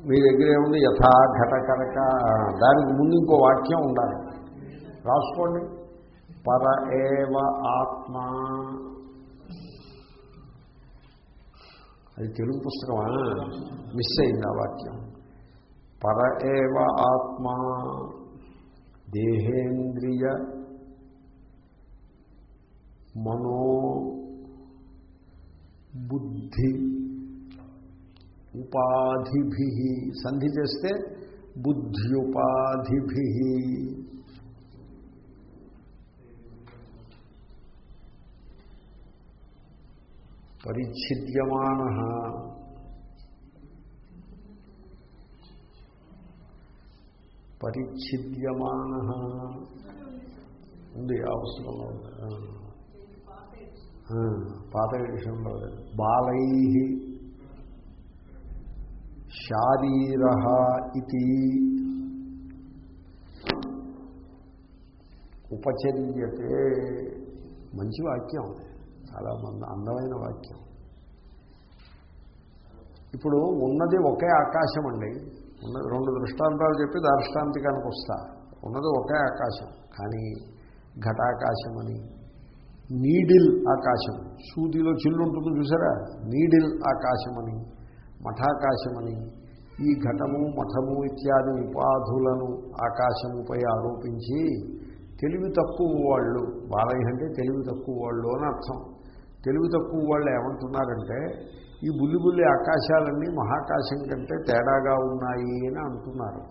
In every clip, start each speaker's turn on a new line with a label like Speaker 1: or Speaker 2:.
Speaker 1: మీ దగ్గర ఏముంది? యథా ఘట కనుక. దానికి ముందు ఇంకో వాక్యం ఉండాలి. రాసుకోండి. పర ఏవ ఆత్మ. అది తెలుగు పుస్తకమా? మిస్ అయింది ఆ వాక్యం. పర ఏవ ఆత్మ. దేహేంద్రియ మనో బుద్ధి ఉపాధిభి సంధి చేస్తే బుద్ధ్యుపాధిభి పరిచ్ఛిద్యమాన పరిచ్ఛిద్యమాన ఉంది ఆ పుస్తకంలో ఉంది ఆ. ఆ, పాత విషయంలో లేదు బాలై శారీర ఇది ఉపచర్యతే మంచి వాక్యం చాలా మంద అందమైన వాక్యం. ఇప్పుడు ఉన్నది ఒకే ఆకాశం అండి. ఉన్నది రెండు దృష్టాంతాలు చెప్పి దార్ష్టాంతికానికి వస్తా. ఉన్నది ఒకే ఆకాశం. కానీ ఘటాకాశం అని. నీడిల్ ఆకాశం. సూదిలో చిల్లు ఉంటుంది చూసారా? నీడిల్ ఆకాశమని మఠాకాశమని. ఈ ఘటము మఠము ఇత్యాది ఉపాధులను ఆకాశముపై ఆరోపించి తెలివి తక్కువ వాళ్ళు బాలయ్య అంటే తెలివి తక్కువ వాళ్ళు అని అర్థం. తెలివి తక్కువ వాళ్ళు ఏమంటున్నారంటే ఈ బుల్లి బుల్లి ఆకాశాలన్నీ మహాకాశం కంటే తేడాగా ఉన్నాయి అని అంటున్నారు.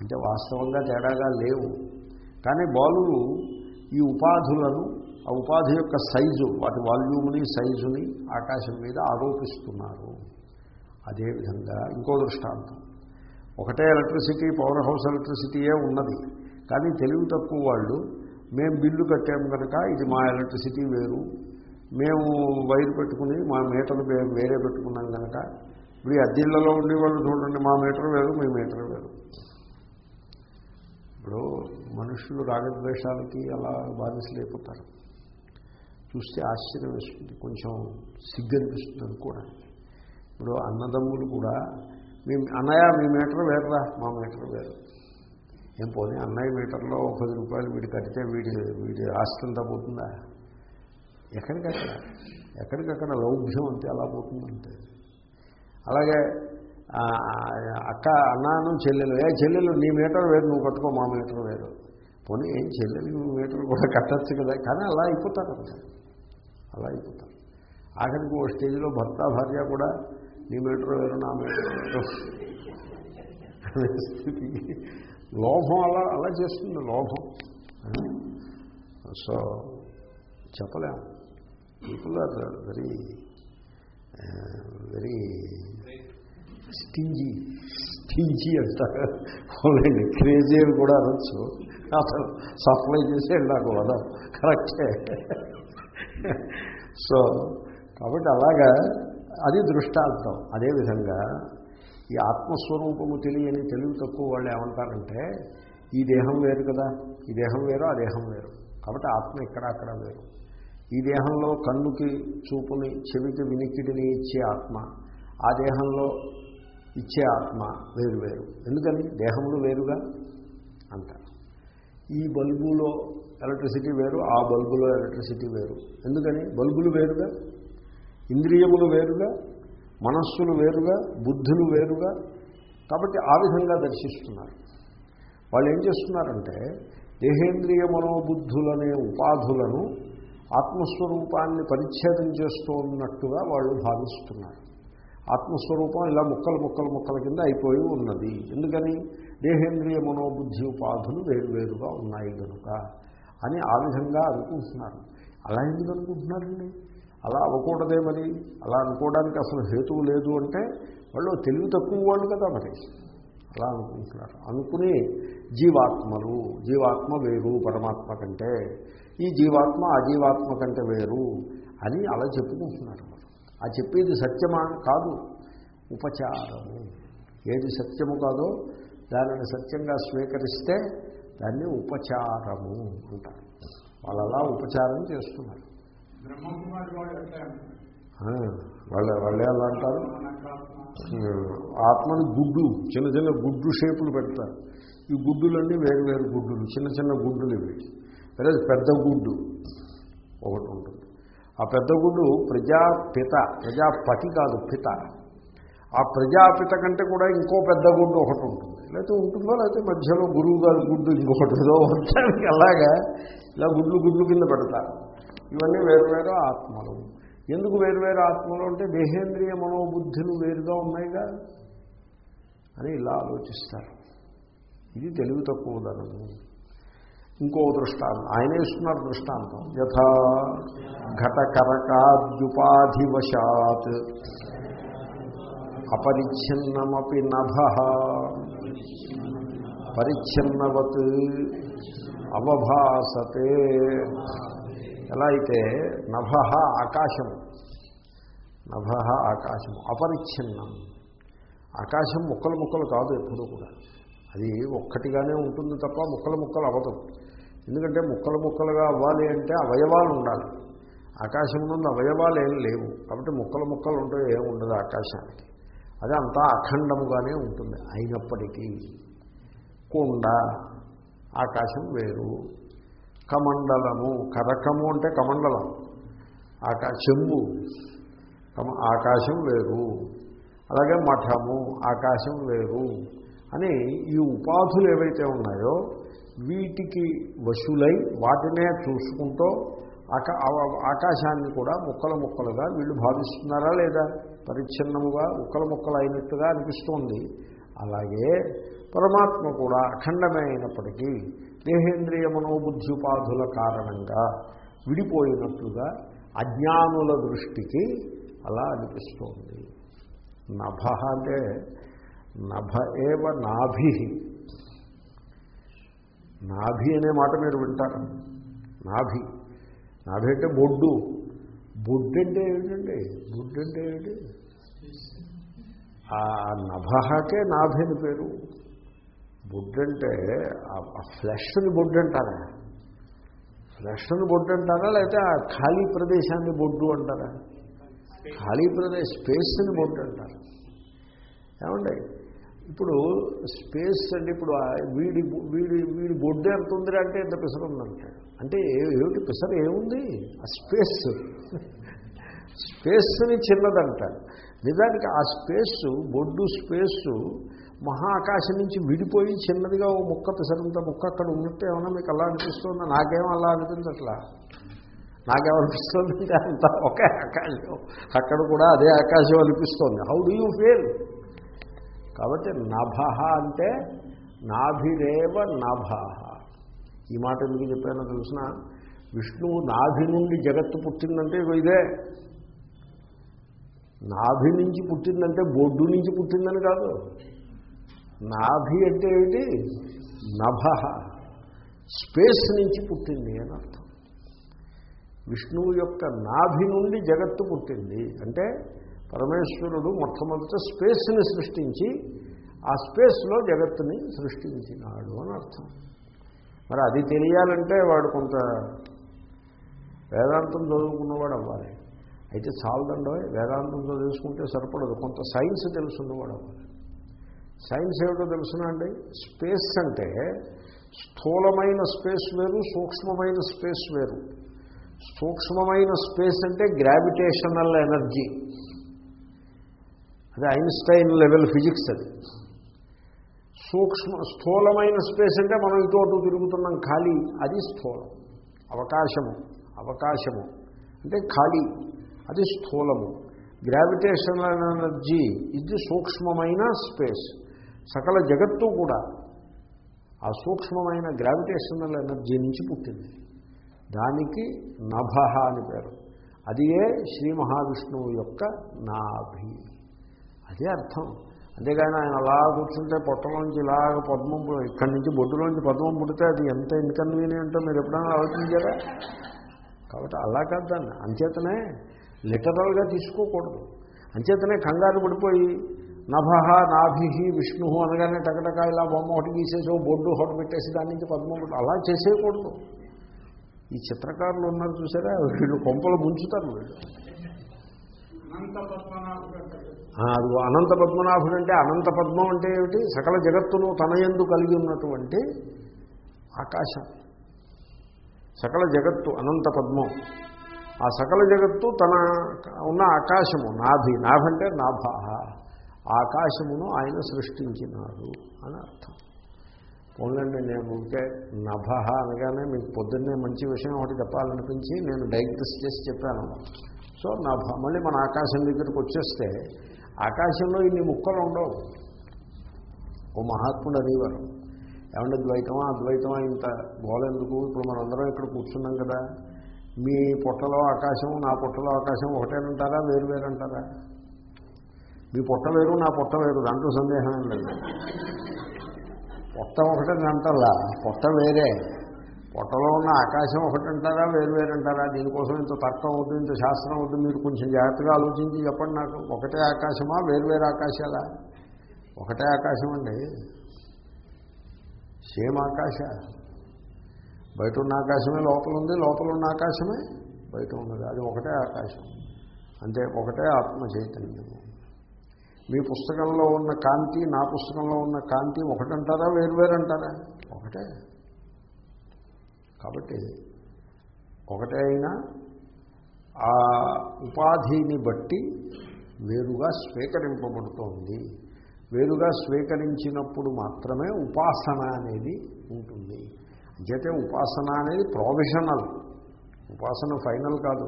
Speaker 1: అంటే వాస్తవంగా తేడాగా లేవు. కానీ బాలులు ఈ ఉపాధులను ఆ ఉపాధి యొక్క సైజు వాటి వాల్యూమ్ని సైజుని ఆకాశం మీద ఆరోపిస్తున్నారు. అదేవిధంగా ఇంకో దృష్టాంతం. ఒకటే ఎలక్ట్రిసిటీ పవర్ హౌస్ ఎలక్ట్రిసిటీయే ఉన్నది. కానీ తెలివి తక్కువ వాళ్ళు మేము బిల్లు కట్టాము కనుక ఇది మా ఎలక్ట్రిసిటీ వేరు. మేము వైర్ పెట్టుకుని మా మీటర్ వేరే పెట్టుకున్నాం కనుక ఇప్పుడు ఈ అద్దిళ్ళలో ఉండేవాళ్ళు చూడండి మా మీటర్ వేరు మీ మీటర్ వేరు. ఇప్పుడు మనుషులు రాగద్వేషాలకి అలా బానిసలైపోతారు. చూస్తే ఆశ్చర్యం వేస్తుంది కొంచెం సిగ్గు అనిపిస్తుంది అనుకోవడానికి ఇప్పుడు అన్నదమ్ములు కూడా మీ అన్నయ్య మీ మీటర్ వేరరా మా మీటర్ వేరు. ఏం పోనీ అన్నయ్య మీటర్లో ఒక పది రూపాయలు వీడు కడితే వీడి వీడి ఆస్తి పోతుందా? ఎక్కడికక్కడ ఎక్కడికక్కడ లౌభ్యం అంతే అలా పోతుందంటే అలాగే అక్క అన్నాను చెల్లెలు ఏ చెల్లెలు నీ మీటర్ వేరు నువ్వు కట్టుకో మా మీటర్ వేరు. పోనీ ఏం చెల్లెలు మీటర్ కూడా కట్టచ్చు కదా. కానీ అలా అయిపోతారు అలా అయిపోతారు ఆఖరికి ఓ స్టేజ్లో భర్త భార్య కూడా నీ మీటర్ వేరు నా మీటర్ స్థితికి లోభం అలా అలా చేస్తుంది లోభం. సో చెప్పలేము. People are very very stingy stingy అంటారు. క్రేజీ అని కూడా అనొచ్చు. అసలు సప్లై చేసి వెళ్ళాక వదం. కరెక్టే సో కాబట్టి అలాగా అది దృష్టాంతం. అదేవిధంగా ఈ ఆత్మస్వరూపము తెలియని తెలివి తక్కువ వాళ్ళు ఏమంటారంటే ఈ దేహం వేరు కదా ఈ దేహం వేరు ఆ దేహం వేరు. కాబట్టి ఆత్మ ఇక్కడ అక్కడ వేరు. ఈ దేహంలో కన్నుకి చూపుని చెవికి వినికిడిని ఇచ్చే ఆత్మ ఆ దేహంలో ఇచ్చే ఆత్మ వేరు వేరు. ఎందుకని? దేహములు వేరుగా అంటారు. ఈ బల్బులో ఎలక్ట్రిసిటీ వేరు ఆ బల్బులో ఎలక్ట్రిసిటీ వేరు. ఎందుకని? బల్బులు వేరుగా ఇంద్రియములు వేరుగా మనస్సులు వేరుగా బుద్ధులు వేరుగా కాబట్టి ఆ విధంగా దర్శిస్తున్నారు. వాళ్ళు ఏం చేస్తున్నారంటే దేహేంద్రియ మనోబుద్ధులనే ఉపాధులను ఆత్మస్వరూపాన్ని పరిచ్ఛేదం చేస్తూ ఉన్నట్టుగా వాళ్ళు భావిస్తున్నారు. ఆత్మస్వరూపం ఇలా ముక్కలు ముక్కలు ముక్కల కింద అయిపోయి ఉన్నది. ఎందుకని? దేహేంద్రియ మనోబుద్ధి ఉపాధులు వేరువేరుగా ఉన్నాయి కనుక అని ఆ విధంగా అనుకుంటున్నారు. అలా ఎందుకు అనుకుంటున్నారండి? అలా అవ్వకూడదే మరి. అలా అనుకోవడానికి అసలు హేతువు లేదు అంటే వాళ్ళు తెలివి తక్కువ వాళ్ళు కదా మరి. అలా అనుకుంటున్నారు. అనుకుని జీవాత్మలు జీవాత్మ వేరు పరమాత్మ కంటే. ఈ జీవాత్మ అజీవాత్మ కంటే వేరు అని అలా చెప్పుకుంటున్నారు ఆ చెప్పేది సత్యమా? కాదు. ఉపచారము. ఏది సత్యము కాదో దానిని సత్యంగా స్వీకరిస్తే దాన్ని ఉపచారము అంటారు. వాళ్ళు అలా ఉపచారం చేస్తున్నారు. వాళ్ళ వాళ్ళే అలా అంటారు. ఆత్మని గుడ్డు చిన్న చిన్న గుడ్డు షేపులు పెడతారు. ఈ గుడ్డులన్నీ వేరు వేరు గుడ్డులు చిన్న చిన్న గుడ్డులు ఇవి. అదే పెద్ద గుడ్డు ఒకటి ఉంటుంది. ఆ పెద్ద గుడ్డు ప్రజాపిత ప్రజాపతి కాదు పిత. ఆ ప్రజాపిత కంటే కూడా ఇంకో పెద్ద గుడ్డు ఒకటి ఉంటుంది. లేకపోతే ఉంటుందో లేకపోతే మధ్యలో గురువు గారు గుడ్డు ఇంకొకటి ఏదో ఉంటానికి అలాగా? ఇలా గుడ్లు గుడ్లు కింద పెడతారు. ఇవన్నీ వేరువేరు ఆత్మలు. ఎందుకు వేరువేరు ఆత్మలు అంటే దేహేంద్రియ మనోబుద్ధులు వేరుగా ఉన్నాయిగా? అని ఇలా ఆలోచిస్తారు. ఇది తెలివి తక్కువదనము ఇంకో దృష్టాంతం. ఆయన ఇస్తున్నారు దృష్టాంతం. యథా ఘటకరకాద్యుపాధివశాత్. అపరిచ్ఛిన్నమపి నభ. పరిచ్ఛిన్నవత్ అవభాసతే. ఎలా అయితే నభ ఆకాశం నభ ఆకాశం అపరిచ్ఛిన్నం. ఆకాశం ముక్కలు ముక్కలు కాదు ఎప్పుడూ కూడా. అది ఒక్కటిగానే ఉంటుంది తప్ప ముక్కలు ముక్కలు అవ్వదు. ఎందుకంటే ముక్కలు ముక్కలుగా అవ్వాలి అంటే అవయవాలు ఉండాలి. ఆకాశం నుండి అవయవాలు ఏం లేవు. కాబట్టి ముక్కలు ముక్కలు ఉంటే ఏం ఉండదు ఆకాశానికి. అది అంతా అఖండముగానే ఉంటుంది. అయినప్పటికీ కుండ ఆకాశం వేరు. కమండలము కరకము అంటే కమండలం. ఆకా చెంబు కమ ఆకాశం వేరు. అలాగే మఠము ఆకాశం వేరు అని ఈ ఉపాధులు ఏవైతే ఉన్నాయో వీటికి వశులై వాటినే చూసుకుంటూ ఆకాశాన్ని కూడా ముక్కల ముక్కలుగా వీళ్ళు భావిస్తున్నారా లేదా? పరిచ్ఛిన్నముగా ముక్కల ముక్కలు అయినట్టుగా అనిపిస్తోంది. అలాగే పరమాత్మ కూడా అఖండమే అయినప్పటికీ దేహేంద్రియ మనోబుద్ధి ఉపాధుల కారణంగా విడిపోయినట్లుగా అజ్ఞానుల దృష్టికి అలా అనిపిస్తోంది. నభ అంటే నభ ఏవ నాభి. నాభి అనే మాట మీరు వింటారు? నాభి. నాభి అంటే బొడ్డు. బొడ్డు అంటే ఏమిటండి? బొడ్డు అంటే ఏమిటి? ఆ నభహకే నాభిని పేరు. బుడ్డంటే అంటే ఆ ఫ్లెష్ని బొడ్డు అంటారా ఫ్లెష్ని బొడ్డు అంటారా లేకపోతే ఆ ఖాళీ ప్రదేశాన్ని బొడ్డు అంటారా? ఖాళీ ప్రదేశ్ స్పేస్ని బొడ్డు అంటారు ఏమండి? ఇప్పుడు స్పేస్ అంటే ఇప్పుడు వీడి వీడి వీడి బొడ్డు ఎంత ఉంది అంటే ఎంత పిసర ఉందంటాడు. అంటే ఏమిటి పిసర ఏముంది? ఆ స్పేస్. స్పేస్ని చిన్నదంటాడు నిజానికి ఆ స్పేస్ బొడ్డు స్పేసు మహాకాశం నుంచి విడిపోయి చిన్నదిగా ఓ ముక్క పిసరంత ముక్క అక్కడ ఉన్నట్టు ఏమన్నా మీకు అలా అనిపిస్తుందా? నాకేం అలా అనిపించట్లా? నాకేమనిపిస్తుంది అంటే అంత ఒకే ఆకాశం. అక్కడ కూడా అదే ఆకాశం అనిపిస్తోంది. హౌ డూ యూ ఫీల్ కాబట్టి నభ అంటే నాభిరేవ నభ. ఈ మాట ఎందుకు చెప్పానో తెలిసిన? విష్ణువు నాభి నుండి జగత్తు పుట్టిందంటే ఇదే. నాభి నుంచి పుట్టిందంటే బొడ్డు నుంచి పుట్టిందని కాదు. నాభి అంటే ఏమిటి? నభ. స్పేస్ నుంచి పుట్టింది అని అర్థం. విష్ణువు యొక్క నాభి నుండి జగత్తు పుట్టింది అంటే పరమేశ్వరుడు మొట్టమొదట స్పేస్ని సృష్టించి ఆ స్పేస్లో జగత్తుని సృష్టించినాడు అని అర్థం. మరి అది తెలియాలంటే వాడు కొంత వేదాంతం చదువుకున్నవాడు అవ్వాలి. అయితే చాలదండో వేదాంతం చదువుకుంటే సరిపడదు. కొంత సైన్స్ తెలుసున్నవాడు అవ్వాలి. సైన్స్ ఏమిటో తెలుసునండి స్పేస్ అంటే స్థూలమైన స్పేస్ వేరు సూక్ష్మమైన స్పేస్ వేరు. సూక్ష్మమైన స్పేస్ అంటే గ్రావిటేషనల్ ఎనర్జీ. అది ఐన్స్టైన్ లెవెల్ ఫిజిక్స్ అది. సూక్ష్మ స్థూలమైన స్పేస్ అంటే మనం ఇటు అటు తిరుగుతున్నాం ఖాళీ. అది స్థూలం. అవకాశము. అవకాశము. అంటే ఖాళీ. అది స్థూలము. గ్రావిటేషనల్ ఎనర్జీ ఇది సూక్ష్మమైన స్పేస్. సకల జగత్తు కూడా ఆ సూక్ష్మమైన గ్రావిటేషనల్ ఎనర్జీ నుంచి పుట్టింది. దానికి నభ అని పేరు. అదియే శ్రీ మహావిష్ణువు యొక్క నాభి. అదే అర్థం. అంతేగాని ఆయన అలా కూర్చుంటే పొట్టలోంచి ఇలాగ పద్మం ఇక్కడి నుంచి బొడ్డులోంచి పద్మం పుడితే అది ఎంత ఇన్కన్వీనియంటో మీరు ఎప్పుడైనా ఆలోచించారా? కాబట్టి అలా కాదు దాన్ని. అంచేతనే లిటరల్గా తీసుకోకూడదు. అంచేతనే కంగారు పడిపోయి నభ నాభి విష్ణు అనగానే టకటక ఇలా బొమ్మ ఒకటి గీసేసి బొడ్డు ఒకటి పెట్టేసి దాని నుంచి పద్మం అలా చేసేయకూడదు. ఈ చిత్రకారులు ఉన్నారు చూసారా? వీళ్ళు కొంపలు ముంచుతారు వీళ్ళు. అది అనంత పద్మనాభుడు అంటే అనంత పద్మం అంటే ఏమిటి? సకల జగత్తును తన యందు కలిగి ఉన్నటువంటి ఆకాశం. సకల జగత్తు అనంత పద్మం. ఆ సకల జగత్తు తన ఉన్న ఆకాశము నాభి. నాభంటే నాభ. ఆకాశమును ఆయన సృష్టించినాడు అని అర్థం. పోన్లండి నేను ఊరికే నభ అనగానే మీకు పొద్దున్నే మంచి విషయం ఒకటి చెప్పాలనిపించి నేను డైగ్రెస్ చేసి చెప్పాను. సో నా మళ్ళీ మన ఆకాశం దగ్గరికి వచ్చేస్తే ఆకాశంలో ఇన్ని ముక్కలు ఉండవు. ఓ మహాత్ముడు అనేవారు. ఏమంటే ద్వైతమా అద్వైతమా? ఇంత గోలెందుకు ఇప్పుడు మనందరం ఇక్కడ కూర్చున్నాం కదా. మీ పొట్టలో ఆకాశం నా పొట్టలో ఆకాశం ఒకటేనంటారా? వేరు వేరంటారా? మీ పొట్ట వేరు నా పొట్ట వేరు దాంట్లో సందేహం లేదు. పొట్ట ఒకటే అంటారా పొట్ట వేరే. పొట్టలో ఉన్న ఆకాశం ఒకటంటారా వేరు వేరంటారా దీనికోసం ఇంత తర్కం అవుతుంది ఇంత శాస్త్రం అవుతుంది మీరు కొంచెం జాగ్రత్తగా ఆలోచించి చెప్పండి నాకు. ఒకటే ఆకాశమా వేరు వేరు ఆకాశాలా? ఒకటే ఆకాశం అండి. సేమ్ ఆకాశ. బయట ఉన్న ఆకాశమే లోపల ఉంది లోపల ఉన్న ఆకాశమే బయట ఉన్నది అది ఒకటే ఆకాశం. అంటే ఒకటే ఆత్మ చైతన్యము. మీ పుస్తకంలో ఉన్న కాంతి నా పుస్తకంలో ఉన్న కాంతి ఒకటంటారా వేరు అంటారా ఒకటే. కాబట్టి ఒకటే అయినా ఆ ఉపాధిని బట్టి వేరుగా స్వీకరింపబడుతోంది. వేరుగా స్వీకరించినప్పుడు మాత్రమే ఉపాసన అనేది ఉంటుంది. అంచేతే ఉపాసన అనేది ప్రొవిషనల్ ఉపాసన ఫైనల్ కాదు.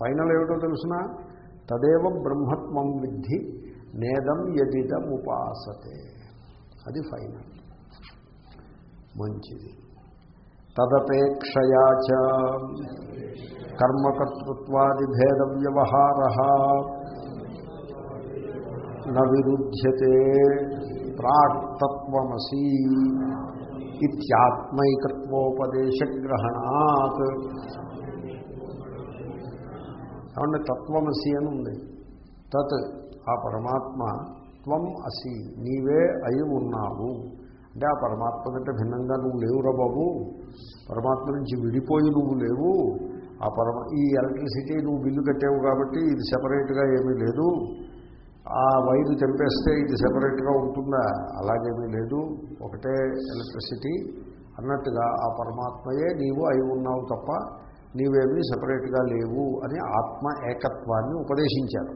Speaker 1: ఫైనల్ ఏమిటో తెలుసిన? తదేవ బ్రహ్మత్వం విద్ధి నేదం యదిదం ఉపాసతే. అది ఫైనల్ మంచిది. తదపేక్షయా చ. కర్మకర్తృత్వాది భేద వ్యవహార నరుధ్యతే ప్రాక్తత్వమసీ ఇత్యాత్మైకత్వోపదేశగ్రహణాత్. కాబట్టి తత్వమసి అని ఉంది. తత్ ఆ పరమాత్మ త్వం అసి నీవే అయి ఉన్నావు. అంటే ఆ పరమాత్మ కంటే భిన్నంగా నువ్వు లేవురా బాబు. పరమాత్మ నుంచి విడిపోయి నువ్వు లేవు. ఆ పరమ ఈ ఎలక్ట్రిసిటీ నువ్వు బిల్లు కట్టావు కాబట్టి ఇది సెపరేట్గా ఏమీ లేదు. ఆ వైరు తెంపేస్తే ఇది సెపరేట్గా ఉంటుందా? అలాగేమీ లేదు. ఒకటే ఎలక్ట్రిసిటీ. అన్నట్టుగా ఆ పరమాత్మయే నీవు అయి ఉన్నావు తప్ప నీవేమీ సపరేట్గా లేవు అని ఆత్మ ఏకత్వాన్ని ఉపదేశించారు.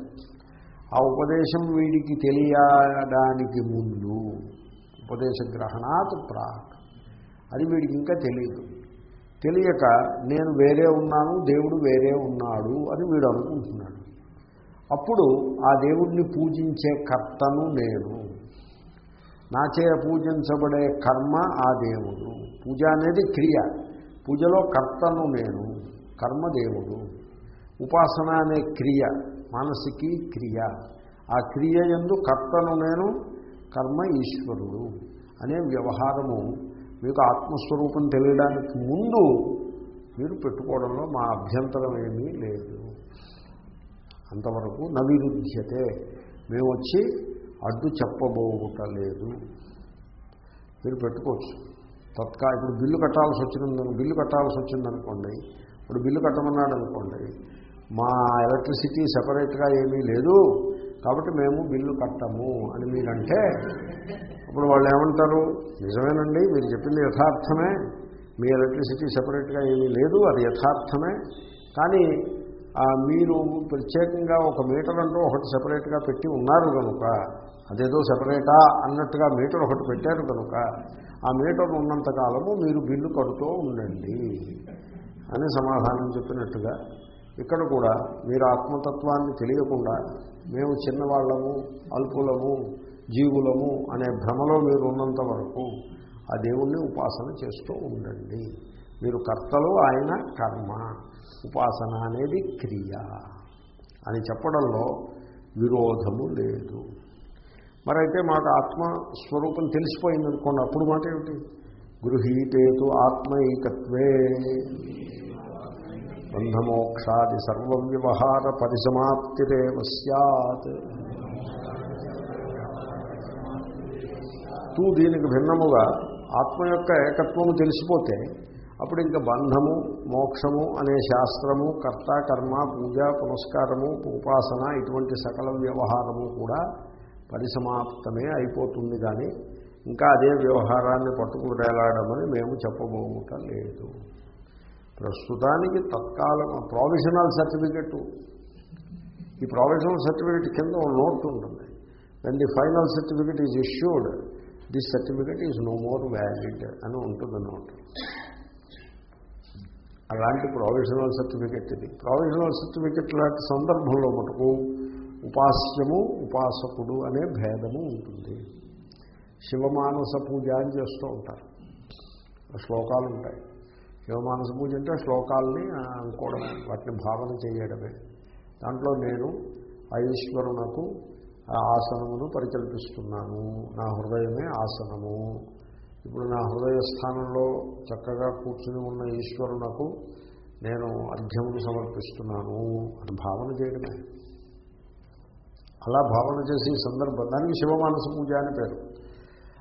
Speaker 1: ఆ ఉపదేశం వీడికి తెలియడానికి ముందు ఉపదేశ గ్రహణాత్ ప్రాక్. అది వీడికి ఇంకా తెలియదు. తెలియక నేను వేరే ఉన్నాను దేవుడు వేరే ఉన్నాడు అని వీడు అనుకుంటున్నాడు. అప్పుడు ఆ దేవుడిని పూజించే కర్తను నేను. నాచే పూజించబడే కర్మ ఆ దేవుడు. పూజ అనేది క్రియ. పూజలో కర్తను నేను కర్మ దేవుడు. ఉపాసన అనే క్రియ మానసికి క్రియ. ఆ క్రియ ఎందు కర్తను నేను కర్మ ఈశ్వరుడు అనే వ్యవహారము మీకు ఆత్మస్వరూపం తెలియడానికి ముందు మీరు పెట్టుకోవడంలో మా అభ్యంతరం ఏమీ లేదు. అంతవరకు నవిరుధ్యతే. మేము వచ్చి అడ్డు చెప్పబోగుటలేదు మీరు పెట్టుకోవచ్చు. తత్కా ఇప్పుడు బిల్లు కట్టాల్సి వచ్చింది బిల్లు కట్టాల్సి వచ్చిందనుకోండి ఇప్పుడు బిల్లు కట్టమన్నాడు అనుకోండి మా ఎలక్ట్రిసిటీ సెపరేట్గా ఏమీ లేదు. కాబట్టి మేము బిల్లు కట్టము అని మీరంటే అప్పుడు వాళ్ళు ఏమంటారు నిజమేనండి మీరు చెప్పింది యథార్థమే మీ ఎలక్ట్రిసిటీ సెపరేట్గా ఏమీ లేదు అది యథార్థమే కానీ మీరు ప్రత్యేకంగా ఒక మీటర్ అంటూ ఒకటి సెపరేట్గా పెట్టి ఉన్నారు కనుక అదేదో సెపరేటా అన్నట్టుగా మీటర్ ఒకటి పెట్టారు కనుక ఆ మీటర్ ఉన్నంత కాలము మీరు బిల్లు కడుతూ ఉండండి అని సమాధానం చెప్పినట్టుగా ఇక్కడ కూడా మీరు ఆత్మతత్వాన్ని తెలియకుండా మేము చిన్నవాళ్ళము అల్పులము జీవులము అనే భ్రమలో మీరు ఉన్నంత వరకు ఆ దేవుణ్ణి ఉపాసన చేస్తూ ఉండండి. మీరు కర్తలు ఆయన కర్మ ఉపాసన అనేది క్రియ అని చెప్పడంలో విరోధము లేదు. మరైతే మాకు ఆత్మస్వరూపం తెలిసిపోయింది అనుకోండి అప్పుడు మాట ఏమిటి? గృహీతేతు ఆత్మైకత్వే. బంధమోక్షాది సర్వవ్యవహార పరిసమాప్తిరేవ సత్ తూ దీనికి భిన్నముగా ఆత్మ యొక్క ఏకత్వము తెలిసిపోతే అప్పుడు ఇంకా బంధము మోక్షము అనే శాస్త్రము కర్త కర్మ పూజ పునస్కారము ఉపాసన ఇటువంటి సకల వ్యవహారము కూడా పరిసమాప్తమే అయిపోతుంది కానీ ఇంకా అదే వ్యవహారాన్ని పట్టుకుని వేలాడమని మేము చెప్పబోముట లేదు. ప్రస్తుతానికి తత్కాలం ప్రావిజనల్ సర్టిఫికెట్. ఈ ప్రావిజనల్ సర్టిఫికెట్ కింద ఒక నోట్ ఉంటుంది. When the final certificate is issued this certificate is no more valid అని ఉంటుంది నోట్. అలాంటి ప్రావిజనల్ సర్టిఫికెట్ ఇది. ప్రావిజనల్ సర్టిఫికెట్ లాంటి సందర్భంలో మటుకు ఉపాస్యము ఉపాసకుడు అనే భేదము ఉంటుంది. శివమానస పూజ అని చేస్తూ ఉంటారు. శ్లోకాలు ఉంటాయి. శివమానస పూజ అంటే శ్లోకాల్ని అనుకోవడం వాటిని భావన చేయడమే. దాంట్లో నేను ఆ ఈశ్వరునకు ఆ ఆసనమును పరికల్పిస్తున్నాను. నా హృదయమే ఆసనము. ఇప్పుడు నా హృదయ స్థానంలో చక్కగా కూర్చుని ఉన్న ఈశ్వరునకు నేను అర్ఘ్యమును సమర్పిస్తున్నాను అని భావన చేయడమే. అలా భావన చేసే సందర్భం దానికి శివమానస పూజ అని పేరు.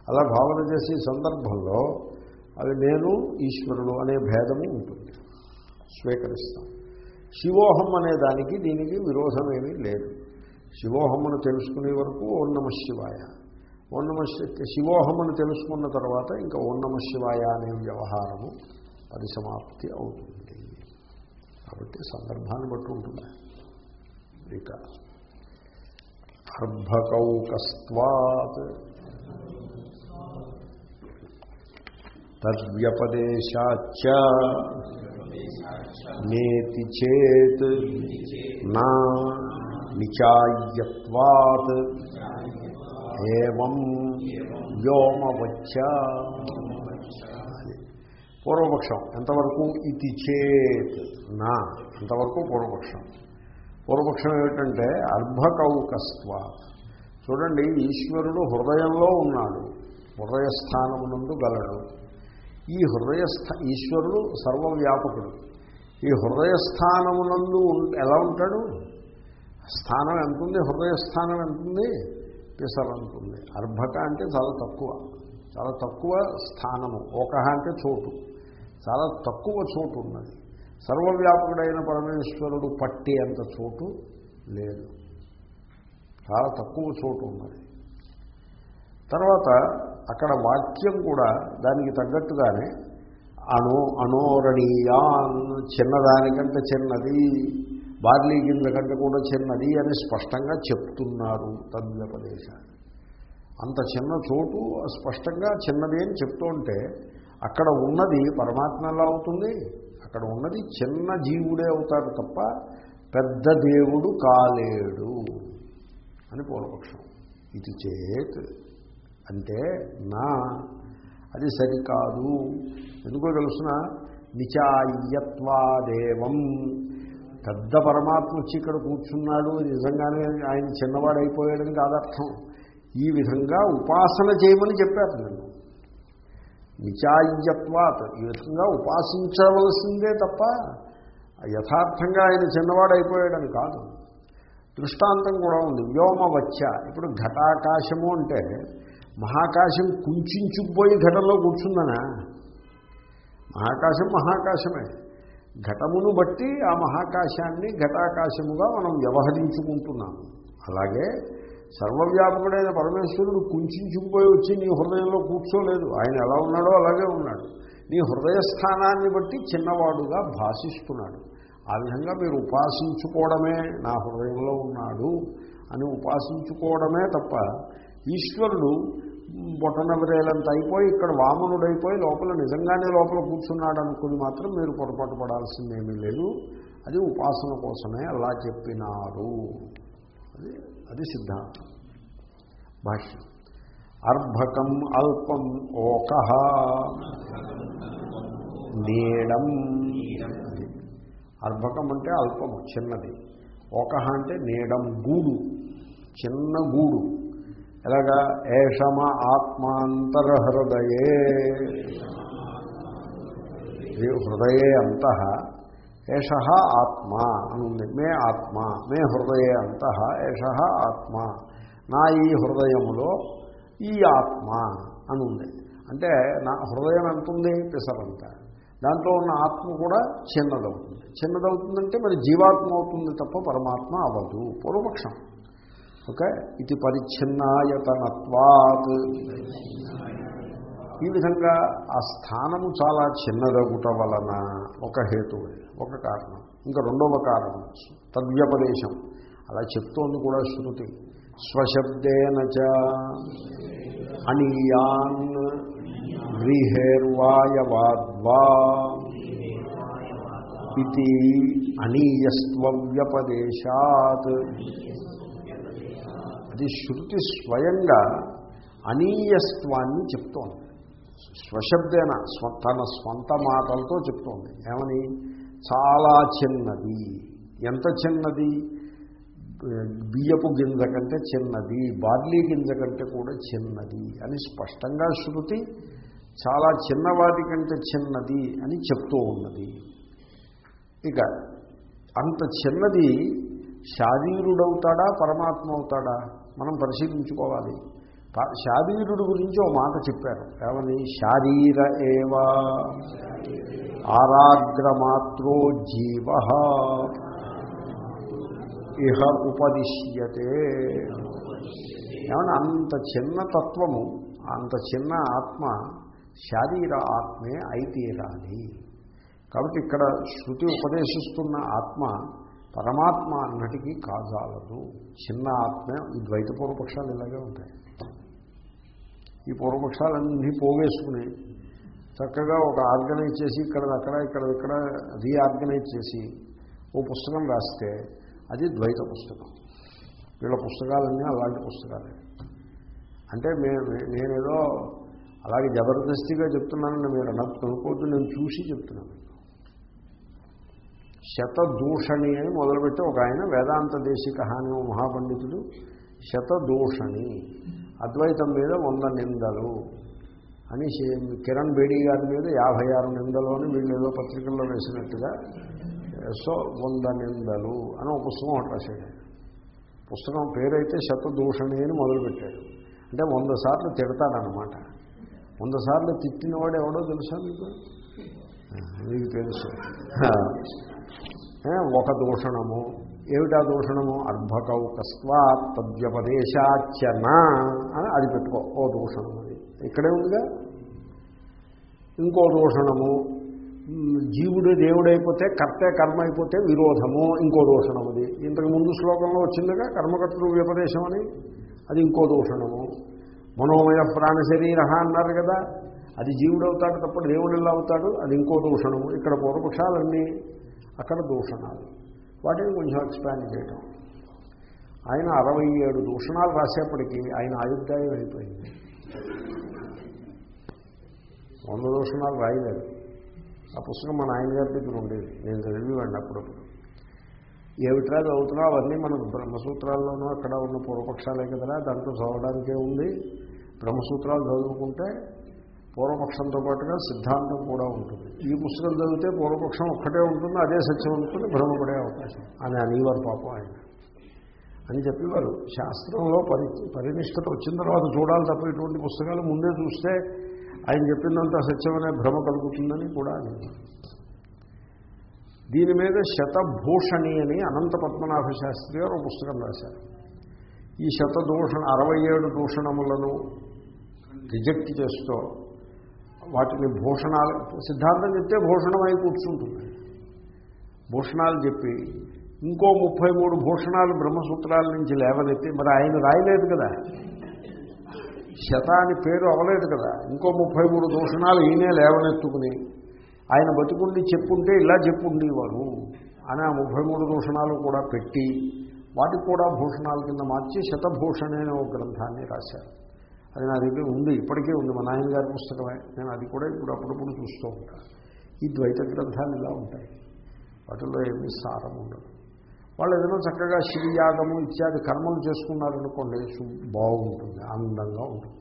Speaker 1: అలా భావన చేసే సందర్భంలో అది నేను ఈశ్వరుడు అనే భేదము ఉంటుంది. స్వీకరిస్తాం. శివోహం అనే దానికి దీనికి విరోధమేమీ లేదు. శివోహమును తెలుసుకునే వరకు ఓం నమ శివాయ. ఓం నమ శివోహమును తెలుసుకున్న తర్వాత ఇంకా ఓం నమ శివాయ అనే వ్యవహారము పరిసమాప్తి అవుతుంది. కాబట్టి సందర్భాన్ని బట్టి ఉంటుంది. ఇక అర్భకౌకస్వాత్ తద్వ్యపదేశాచ నేతి చేత్ నా నిచాయ్యత్వాత్ ఏవం వ్యోమవచ్చ. పూర్వపక్షం ఎంతవరకు ఇది చేత్ నా? అంతవరకు పూర్వపక్షం? పూర్వపక్షం ఏమిటంటే అర్భకౌకస్వ చూడండి ఈశ్వరుడు హృదయంలో ఉన్నాడు. హృదయస్థానమునందు గలడు. ఈ హృదయస్థ ఈశ్వరుడు సర్వవ్యాపకుడు. ఈ హృదయస్థానమునందు ఎలా ఉంటాడు? స్థానం ఎంతుంది? హృదయస్థానం ఎంతుంది? పిసరంతుంది అర్భక అంటే చాలా తక్కువ. చాలా తక్కువ స్థానము. ఒకహ అంటే చోటు. చాలా తక్కువ చోటు ఉన్నది. సర్వవ్యాపకుడైన పరమేశ్వరుడు పట్టి అంత చోటు లేదు. చాలా తక్కువ చోటు ఉన్నది. తర్వాత అక్కడ వాక్యం కూడా దానికి తగ్గట్టుగానే అణో అనోరణీయాన్ చిన్నదానికంటే చిన్నది బార్లీ గింజ కంటే కూడా చిన్నది అని స్పష్టంగా చెప్తున్నారు తద్వ్యపదేశాన్ని అంత చిన్న చోటు స్పష్టంగా చిన్నది అని చెప్తూ ఉంటే అక్కడ ఉన్నది పరమాత్మ ఎలా అవుతుంది? అక్కడ ఉన్నది చిన్న జీవుడే అవుతాడు తప్ప పెద్ద దేవుడు కాలేడు అని పూర్వపక్షం. ఇది చేత్ అంటే నా అది సరికాదు. ఎందుకో తెలుసిన? నిచాయ్యత్వాదేవం పెద్ద పరమాత్మ వచ్చి ఇక్కడ కూర్చున్నాడు నిజంగానే ఆయన చిన్నవాడైపోయాడని కాదర్థం. ఈ విధంగా ఉపాసన చేయమని చెప్పారు నేను నిచాయ్యత్వాత్ ఈ విధంగా ఉపాసించవలసిందే తప్ప యథార్థంగా ఆయన చిన్నవాడైపోయాడని కాదు. దృష్టాంతం కూడా ఉంది. వ్యోమవచ్చ. ఇప్పుడు ఘటాకాశము అంటే మహాకాశం కుంచుకుపోయి ఘటంలో కూర్చుందనా? మహాకాశం మహాకాశమే. ఘటమును బట్టి ఆ మహాకాశాన్ని ఘటాకాశముగా మనం వ్యవహరించుకుంటున్నాము. అలాగే సర్వవ్యాపకుడైన పరమేశ్వరుడు కుంచుకుపోయి వచ్చి నీ హృదయంలో కూర్చోలేదు. ఆయన ఎలా ఉన్నాడో అలాగే ఉన్నాడు. నీ హృదయస్థానాన్ని బట్టి చిన్నవాడుగా భాషిస్తున్నాడు. ఆ విధంగా మీరు ఉపాసించుకోవడమే నా హృదయంలో ఉన్నాడు అని ఉపాసించుకోవడమే తప్ప ఈశ్వరుడు బొటనవిరేలంత అయిపోయి ఇక్కడ వామనుడైపోయి లోపల నిజంగానే లోపల కూర్చున్నాడు అనుకుని మాత్రం మీరు పొరపాటు పడాల్సిందేమీ లేదు. అది ఉపాసన కోసమే అలా చెప్పినారు. అది అది సిద్ధాంతం. భాష్యం. అర్భకం అల్పం ఓక. నీడం అర్భకం అంటే అల్పము చిన్నది. ఓక అంటే నీడం గూడు. చిన్న గూడు. ఎలాగా? ఏషమ ఆత్మాంతరహృదయే. హృదయే హృదయే అంత ఏష ఆత్మ అని ఉంది. మే ఆత్మ మే హృదయే అంత ఏష ఆత్మ. నా ఈ హృదయములో ఈ ఆత్మ అని ఉంది. అంటే నా హృదయం ఎంత ఉంది పిసరంత. దాంట్లో ఉన్న ఆత్మ కూడా చిన్నదవుతుంది. చిన్నదవుతుందంటే మరి జీవాత్మ అవుతుంది తప్ప పరమాత్మ అవ్వదు. పూర్వపక్షం. ఓకే? ఇది పరిచ్ఛిన్నాయతనత్వాత్. ఈ విధంగా ఆ స్థానము చాలా చిన్నదగుట వలన ఒక హేతువు ఒక కారణం. ఇంకా రెండవ కారణం తద్వ్యపదేశం. అలా చెప్తోంది కూడా శృతి. స్వశబ్దేన చ అనీయాన్ వ్రీహేర్వాయవాద్వా ఇది అనీయస్త్వవ్యపదేశాత్. అది శృతి స్వయంగా అనీయస్త్వాన్ని చెప్తోంది. స్వశబ్దేన స్వ తన స్వంత మాటలతో చెప్తోంది. ఏమని? చాలా చిన్నది. ఎంత చిన్నది? బియ్యపు గింజ కంటే చిన్నది బార్లీ గింజ కంటే కూడా చిన్నది అని స్పష్టంగా శృతి చాలా చిన్నవాటి కంటే చిన్నది అని చెప్తూ ఉన్నది. ఇక అంత చిన్నది శారీరుడవుతాడా పరమాత్మ అవుతాడా? మనం పరిశీలించుకోవాలి. శారీరుడు గురించి ఓ మాట చెప్పారు. ఏమని? శారీర ఏవా. ఆరాగ్రమాత్రో జీవ. ఇహ ఉపదిశ్యతే. ఏమన్నా అంత చిన్న తత్వము అంత చిన్న ఆత్మ శారీర ఆత్మే అయితీరాలి. కాబట్టి ఇక్కడ శృతి ఉపదేశిస్తున్న ఆత్మ పరమాత్మ అన్నటికి కాజాలదు. చిన్న ఆత్మ ఈ ద్వైత పూర్వపక్షాలు ఇలాగే ఉంటాయి. ఈ పూర్వపక్షాలన్నీ పోగేసుకుని చక్కగా ఒక ఆర్గనైజ్ చేసి ఇక్కడ అక్కడ ఇక్కడ ఇక్కడ రీఆర్గనైజ్ చేసి ఓ పుస్తకం రాస్తే అది ద్వైత పుస్తకం. వీళ్ళ పుస్తకాలన్నీ అలాంటి పుస్తకాలే. అంటే నేనేదో అలాగే జబర్దస్తిగా చెప్తున్నానని మీరు అన్నట్టు కనుక్కోవద్దు నేను చూసి చెప్తున్నాను. శతదూషణి అని మొదలుపెట్టి ఒక ఆయన వేదాంత దేశిక హాని మహాపండితుడు శతదూషణి అద్వైతం మీద వంద నిందలు అని కిరణ్ బేడీ గారి మీద యాభై ఆరు నిందలు అని వీళ్ళు ఏదో పత్రికల్లో వేసినట్టుగా సో వంద నిందలు అని ఒక పుస్తకం ఒకటి రాశాడు. పుస్తకం పేరైతే శతదూషణి అని మొదలుపెట్టాడు. అంటే వంద సార్లు తిడతాడనమాట వంద సార్లు తిట్టినవాడు ఎవడో తెలుసా మీకు? మీకు తెలుసు. ఒక దూషణము. ఏమిటా దూషణము? అర్భకౌకస్వా తద్వ్యపదేశాచన అని అది పెట్టుకో. ఓ దూషణం అది. ఇక్కడే ఉందిగా? ఇంకో దూషణము. జీవుడు దేవుడైపోతే కర్తే కర్మ అయిపోతే విరోధము. ఇంకో దూషణం అది. ఇంతకు ముందు శ్లోకంలో వచ్చిందిగా? కర్మకర్తృ వ్యపదేశం అని? అది ఇంకో దూషణము. మనోమయ ప్రాణ శరీర అన్నారు కదా? అది జీవుడు అవుతాడు తప్ప దేవుడు ఎలా అవుతాడు? అది ఇంకో దూషణము. ఇక్కడ పూర్వపక్షాలన్నీ అక్కడ దూషణాలు. వాటిని కొంచెం ఎక్స్పాండ్ చేయటం. ఆయన అరవై ఏడు దూషణాలు రాసేప్పటికీ ఆయన ఆయుర్దాయం అయిపోయింది. వంద దూషణాలు రాయలేదు. ఆ పుస్తకం ఆయన గారి దగ్గర ఉండేది. నేను చదివేవాడిని అప్పుడప్పుడు. ఏమిట్రా చదువుతున్నా అవన్నీ మనకు బ్రహ్మసూత్రాల్లోనూ అక్కడ ఉన్న పూర్వపక్షాలే కదరా. దాంట్లో చదవడానికే ఉంది. బ్రహ్మసూత్రాలు చదువుకుంటే పూర్వపక్షంతో పాటుగా సిద్ధాంతం కూడా ఉంటుంది. ఈ పుస్తకం చదివితే పూర్వపక్షం ఒక్కటే ఉంటుంది అదే సత్యం ఉంటుంది భ్రమపడే అవకాశం. అని అనేవారు పాపం ఆయన. అని చెప్పేవారు. శాస్త్రంలో పరి పరినిష్టత వచ్చిన తర్వాత చూడాలి తప్ప ఇటువంటి పుస్తకాలు ముందే చూస్తే ఆయన చెప్పినంత సత్యమనే భ్రమ కలుగుతుందని కూడా అనేవారు దీని మీద శతభూషణి అని అనంత పద్మనాభ శాస్త్రి గారు ఒక పుస్తకం రాశారు. ఈ శతదూషణ అరవై ఏడు దూషణములను రిజెక్ట్ చేస్తూ వాటిని భూషణాలు సిద్ధాంతం చెప్తే భూషణమై కూర్చుంటుంది. భూషణాలు చెప్పి ఇంకో ముప్పై మూడు భూషణాలు బ్రహ్మసూత్రాల నుంచి లేవనెత్తి మరి ఆయన రాయలేదు కదా. శత అని పేరు అవ్వలేదు కదా. ఇంకో ముప్పై మూడు దూషణాలు ఈయనే లేవనెత్తుకుని ఆయన బతుకుండి చెప్పుంటే ఇలా చెప్పుండేవారు అని ఆ ముప్పై మూడు దూషణాలు కూడా పెట్టి వాటికి కూడా భూషణాల కింద మార్చి శతభూషణ అనే ఒక గ్రంథాన్ని రాశారు. అది నా దగ్గర ఉంది ఇప్పటికే ఉంది మా నాయన గారి పుస్తకమే. నేను అది కూడా ఇప్పుడు అప్పుడప్పుడు చూస్తూ ఉంటాను ఈ ద్వైత గ్రంథాలు ఇలా ఉంటాయి. వాటిల్లో ఏమీ సారం ఉండదు. వాళ్ళు ఏదైనా చక్కగా శివయాగము ఇత్యాది కర్మలు చేసుకున్నారనుకోండి బాగుంటుంది ఆనందంగా ఉంటుంది.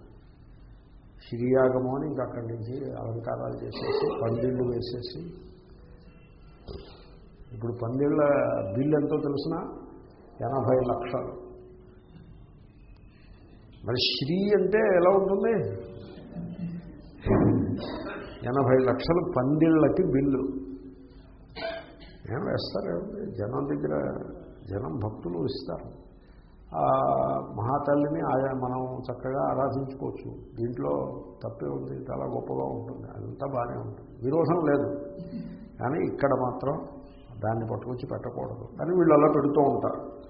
Speaker 1: శిరియాగము అని ఇంకా అక్కడి నుంచి అలంకారాలు చేసేసి పందిళ్ళు వేసేసి ఇప్పుడు పందిళ్ళ బిల్లు ఎంతో తెలిసిన? ఎనభై లక్షలు. మరి శ్రీ అంటే ఎలా ఉంటుంది? ఎనభై లక్షలు పందిళ్ళకి బిల్లు. ఏం వేస్తారు? జనం దగ్గర జనం భక్తులు ఇస్తారు. ఆ మహాతల్లిని ఆయా మనం చక్కగా ఆరాధించుకోవచ్చు. దీంట్లో తప్పే ఉంది చాలా గొప్పగా ఉంటుంది అదంతా బాగానే ఉంటుంది. విరోధం లేదు. కానీ ఇక్కడ మాత్రం దాన్ని పట్టుకొచ్చి పెట్టకూడదు. కానీ వీళ్ళు అలా పెడుతూ ఉంటారు.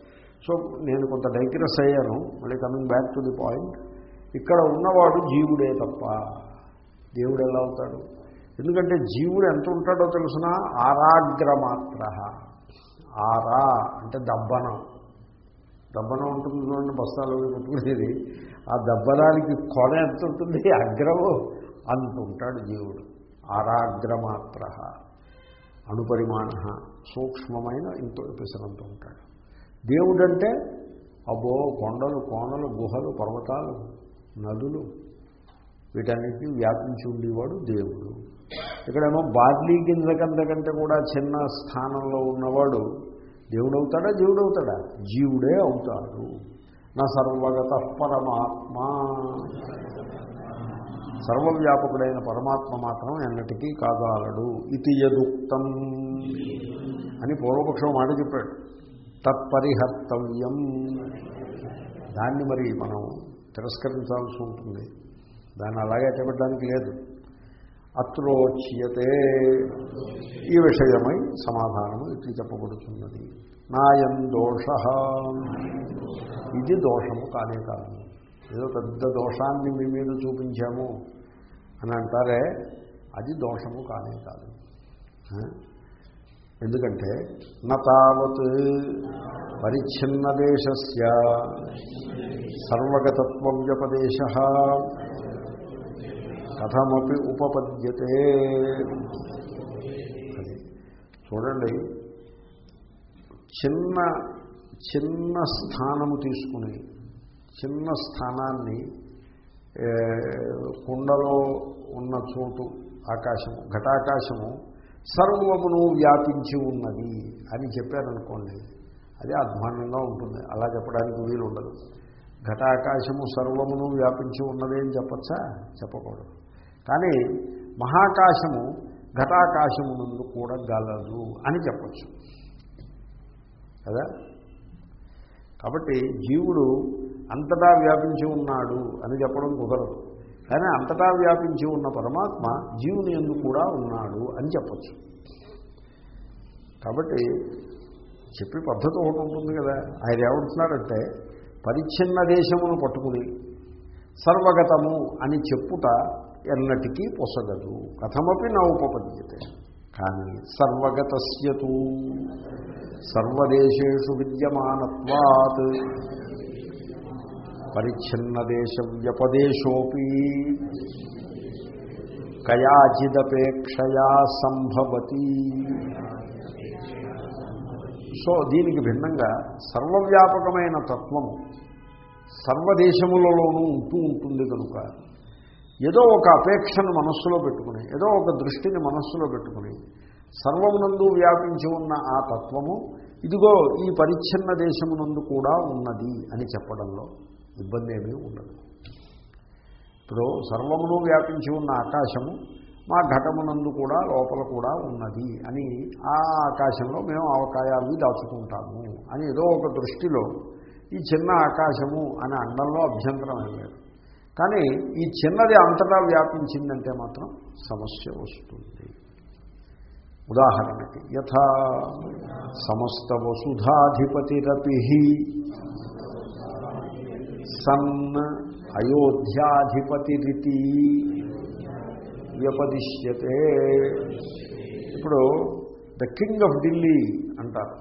Speaker 1: సో నేను కొంత డైగ్రెస్ అయ్యాను. మళ్ళీ coming back to the point ఇక్కడ ఉన్నవాడు జీవుడే తప్ప. దేవుడు ఎలా అవుతాడు ఎందుకంటే జీవుడు ఎంత ఉంటాడో తెలుసిన? ఆరాగ్రమాత్ర ఆరా అంటే దబ్బనం. దబ్బనం ఉంటుంది చూడండి బస్తాలు పెట్టుకునేది ఆ దబ్బనానికి కొన ఎంత ఉంటుంది? అగ్రము అంత ఉంటాడు జీవుడు. ఆరాగ్రమాత్ర అణుపరిమాణ సూక్ష్మమైన ఇంత పిసరంత ఉంటాడు. దేవుడంటే అబ్బో కొండలు కోనలు గుహలు పర్వతాలు నదులు వీటన్నిటికీ వ్యాపించి ఉండేవాడు దేవుడు. ఇక్కడేమో బార్లీ గింజ కింద కంటే కూడా చిన్న స్థానంలో ఉన్నవాడు దేవుడవుతాడా? దేవుడవుతాడా? జీవుడే అవుతాడు. నా సర్వగత పరమాత్మ. సర్వవ్యాపకుడైన పరమాత్మ మాత్రం ఎన్నటికీ కాదాలడు. ఇది యదుక్తం అని పూర్వపక్షం మాట చెప్పాడు. తత్పరిహర్తవ్యం. దాన్ని మరి మనం తిరస్కరించాల్సి ఉంటుంది. దాన్ని అలాగే చెప్పడానికి లేదు. అత్రోచ్యతే ఈ విషయమై సమాధానము ఇట్లు చెప్పబడుతున్నది. నాయం దోష. ఇది దోషము కానే కాదు. ఏదో పెద్ద దోషాన్ని మీ మీద చూపించాము అని అంటారే అది దోషము కానే కాదు. ఎందుకంటే నతావత్ పరిచ్ఛిన్న దేశస్య సర్వగతత్వ వ్యపదేశ కథమపి ఉపపద్యతే. అది చూడండి చిన్న చిన్న స్థానము తీసుకుని చిన్న స్థానాన్ని కుండలో ఉన్న చోటు ఆకాశము ఘటాకాశము సర్వమును వ్యాపించి ఉన్నది అని చెప్పారనుకోండి అది అధ్వానంగా ఉంటుంది. అలా చెప్పడానికి వీలు ఉండదు. ఘటాకాశము సర్వమును వ్యాపించి ఉన్నది అని చెప్పచ్చా? చెప్పకూడదు. కానీ మహాకాశము ఘటాకాశము నుండి కూడా గలదు అని చెప్పచ్చు. కదా? కాబట్టి జీవుడు అంతటా వ్యాపించి ఉన్నాడు అని చెప్పడం కుదరదు. కానీ అంతటా వ్యాపించి ఉన్న పరమాత్మ జీవుని ఎందు కూడా ఉన్నాడు అని చెప్పచ్చు. కాబట్టి చెప్పే పద్ధతి ఒకటి ఉంటుంది కదా. ఆయన ఏమంటున్నారంటే పరిచ్ఛిన్న దేశమును పట్టుకుని సర్వగతము అని చెప్పుట ఎన్నటికీ పొసగదు. కథమపి నా ఉపపద్యతే. కానీ సర్వగతస్యతూ. సర్వదేశేషు విద్యమానత్వాత్. పరిచ్ఛిన్న దేశ వ్యపదేశోపి కయాచిదపేక్షయా సంభవతి. సో దీనికి భిన్నంగా సర్వవ్యాపకమైన తత్వము సర్వదేశములలోనూ ఉంటూ ఉంటుంది కనుక ఏదో ఒక అపేక్షను మనస్సులో పెట్టుకుని ఏదో ఒక దృష్టిని మనస్సులో పెట్టుకుని సర్వమునందు వ్యాపించి ఉన్న ఆ తత్వము ఇదిగో ఈ పరిచ్ఛిన్న దేశమునందు కూడా ఉన్నది అని చెప్పడంలో ఇబ్బంది ఏమీ ఉండదు. ఇప్పుడు సర్వమును వ్యాపించి ఉన్న ఆకాశము మా ఘటమునందు కూడా లోపల కూడా ఉన్నది అని ఆ ఆకాశంలో మేము అవకాయాలని దాచుకుంటాము అని ఏదో ఒక దృష్టిలో ఈ చిన్న ఆకాశము అనే అండంలో అభ్యంతరం లేదు కానీ ఈ చిన్నది అంతటా వ్యాపించిందంటే మాత్రం సమస్య వస్తుంది. ఉదాహరణకి యథా సమస్త వసుధాధిపతిరపి సన్ అయోధ్యాధిపతిరితి వ్యపదిశ్యతే. ఇప్పుడు ద కింగ్ ఆఫ్ ఢిల్లీ అంటారు.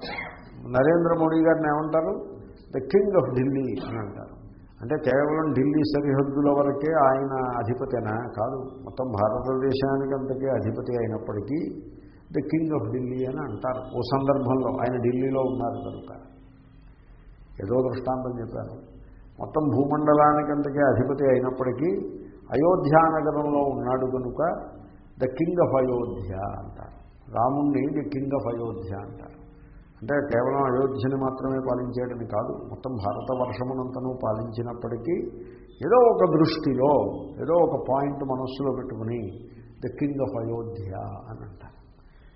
Speaker 1: నరేంద్ర మోడీ గారిని ఏమంటారు? ద కింగ్ ఆఫ్ ఢిల్లీ అని అంటారు. అంటే కేవలం ఢిల్లీ సరిహద్దుల వరకే ఆయన అధిపతినా? కాదు. మొత్తం భారతదేశానికి అంతకే అధిపతి అయినప్పటికీ ద కింగ్ ఆఫ్ ఢిల్లీ అని అంటారు. ఓ సందర్భంలో ఆయన ఢిల్లీలో ఉన్నారు కనుక. ఏదో దృష్టాంతం చెప్పారు. మొత్తం భూమండలానికంతకే అధిపతి అయినప్పటికీ అయోధ్యానగరంలో ఉన్నాడు కనుక ద కింగ్ ఆఫ్ అయోధ్య అంటారు. రాముణ్ణి ది కింగ్ ఆఫ్ అయోధ్య అంటారు. అంటే కేవలం అయోధ్యని మాత్రమే పాలించేయడని కాదు మొత్తం భారత వర్షమునంతను పాలించినప్పటికీ ఏదో ఒక దృష్టిలో ఏదో ఒక పాయింట్ మనస్సులో పెట్టుకుని ద కింగ్ ఆఫ్ అయోధ్య అని అంటారు.